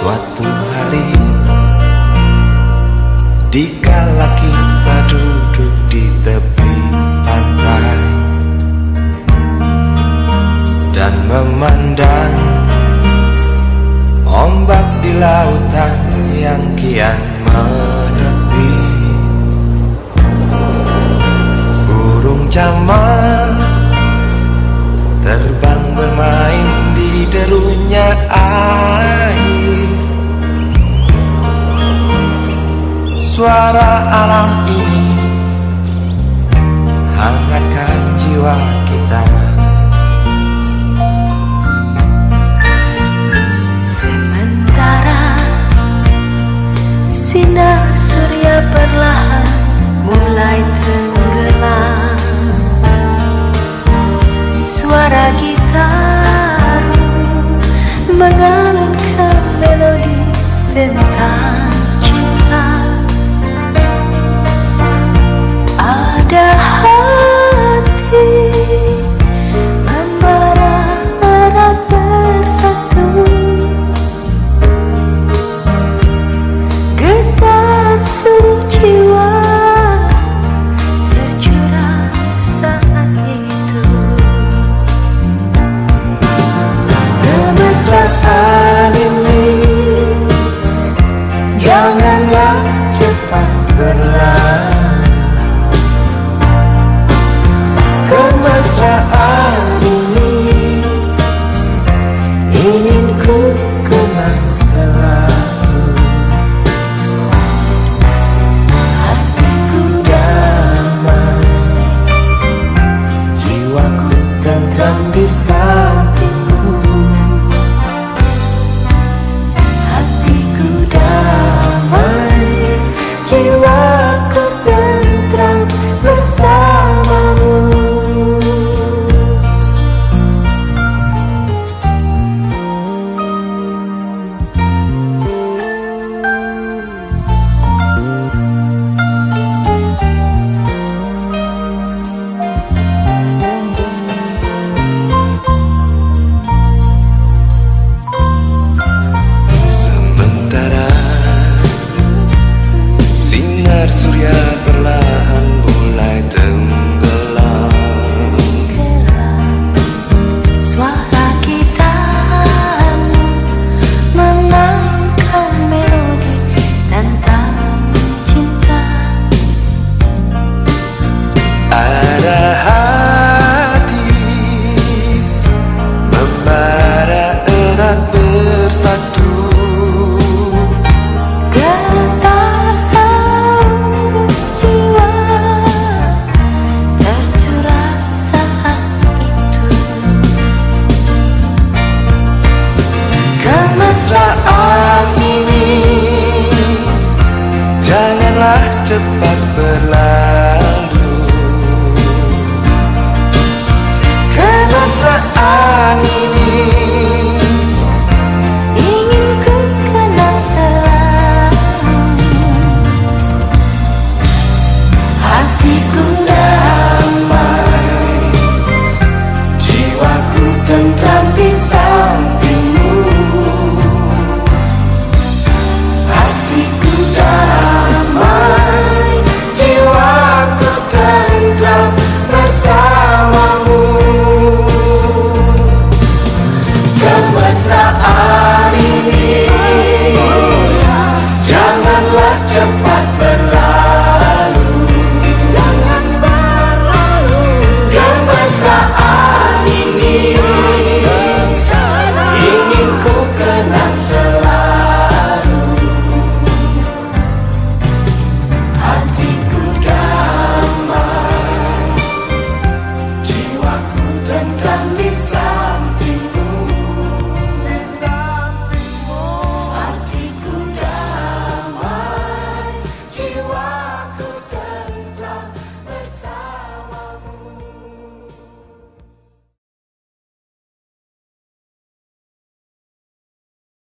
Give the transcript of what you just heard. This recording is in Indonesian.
suatu hari Dikala kita duduk di tepi pantai Dan memandang Ombak di lautan yang kian menepi Suara alam ini. Hangatkan jiwa kita. Sementara Sinar surya perlahan mulai tenggelam. Suara gitar mengalunkan melodi tentang padahal about